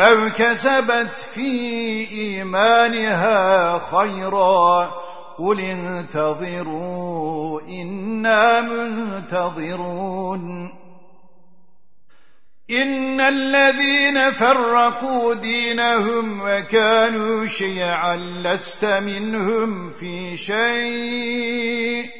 أو كسبت في إيمانها خيرا قل انتظروا إنا منتظرون إن الذين فرقوا دينهم وكانوا شيعا لست منهم في شيء